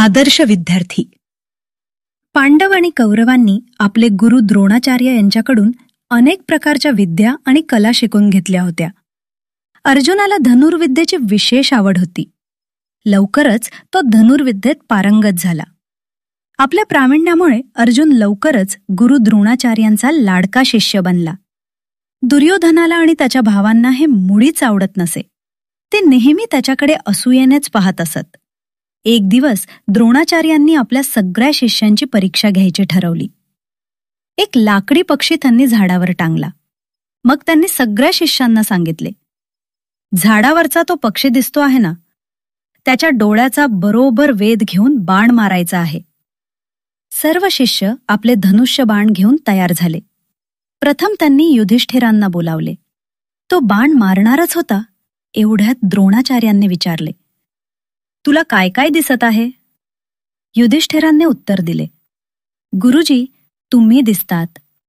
आदर्श विद्यार्थी. पांडव आणि कौरवांनी आपले गुरु द्रोणाचार्य यांच्याकडून अनेक प्रकारच्या विद्या आणि कला शिकून घेतल्या होत्या. अर्जुनाला धनुर्विद्येची विशेष आवड होती. लवकरच तो धनुर्विद्येत पारंगत झाला. आपल्या प्रावीण्यामुळे अर्जुन लवकरच गुरु द्रोणाचार्यांचा लाडका शिष्य बनला. दुर्योधनाला आणि त्याच्या भावांना हे मुळीच आवडत नसे. ते नेहमी त्याच्याकडे असूयेनेच पाहत असत. एक दिवस द्रोणाचार्यांनी आपल्या सगळ्या शिष्यांची परीक्षा घ्यायची ठरवली. एक लाकडी पक्षी त्यांनी झाडावर टांगला. मग त्यांनी सगळ्या शिष्यांना सांगितले झाडावरचा तो पक्षी दिसतो आहे ना? त्याच्या डोळ्याचा बरोबर वेध घेऊन बाण मारायचा आहे. सर्व शिष्य आपले धनुष्य बाण घेऊन तयार झाले. प्रथम त्यांनी युधिष्ठिरांना बोलावले तो बाण मारणारच होता? एवढ्यात द्रोणाचार्यांनी विचारले तुला काय काय दिसत आहे? युधिष्ठिरांनी उत्तर दिले. गुरुजी तुम्ही दिसतात.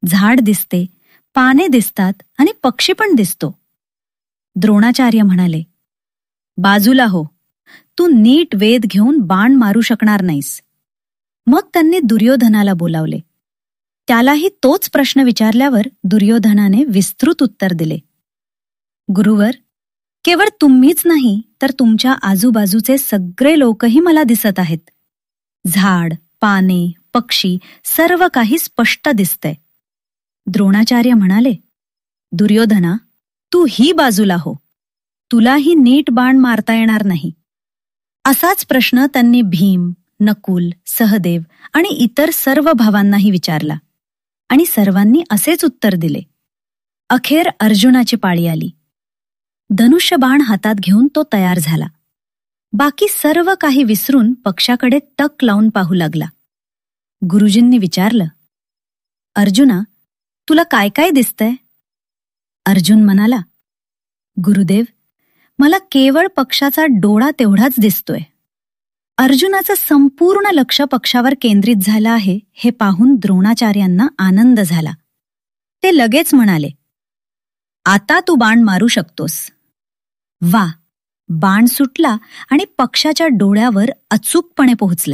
झाड दिसते. पाने दिसतात आणि पक्षी पण दिसतो. द्रोणाचार्य म्हणाले बाजूला हो. तू नीट वेध घेऊन बाण मारू शकणार नाहीस. मग त्यांनी दुर्योधनाला बोलावले. त्यालाही तोच प्रश्न विचारल्यावर दुर्योधनाने विस्तृत उत्तर दिले. गुरुवर केवळ तुम्हीच नाही तर तुमच्या आजूबाजूचे सगळे लोकही मला दिसत आहेत. झाड पाने पक्षी सर्व काही स्पष्ट दिसतंय. द्रोणाचार्य म्हणाले दुर्योधना तू ही बाजूला हो. तुलाही नीट बाण मारता येणार नाही. असाच प्रश्न त्यांनी भीम नकुल सहदेव आणि इतर सर्व भावांनाही विचारला आणि सर्वांनी असेच उत्तर दिले. अखेर अर्जुनाची पाळी आली. धनुष्य बाण हातात घेऊन तो तयार झाला. बाकी सर्व काही विसरून पक्षाकडे टक लावून पाहू लागला. गुरुजींनी विचारलं अर्जुना तुला काय काय दिसतंय? अर्जुन म्हणाला गुरुदेव मला केवळ पक्षाचा डोळा तेवढाच दिसतोय. अर्जुनाचं संपूर्ण लक्ष पक्षावर केंद्रित झालं आहे हे पाहून द्रोणाचार्यांना आनंद झाला. ते लगेच म्हणाले आता तू बाण मारू शकतोस. वा. बाण सुटला आणि पक्षाच्या डोळ्यावर अचूकपणे पोहोचला.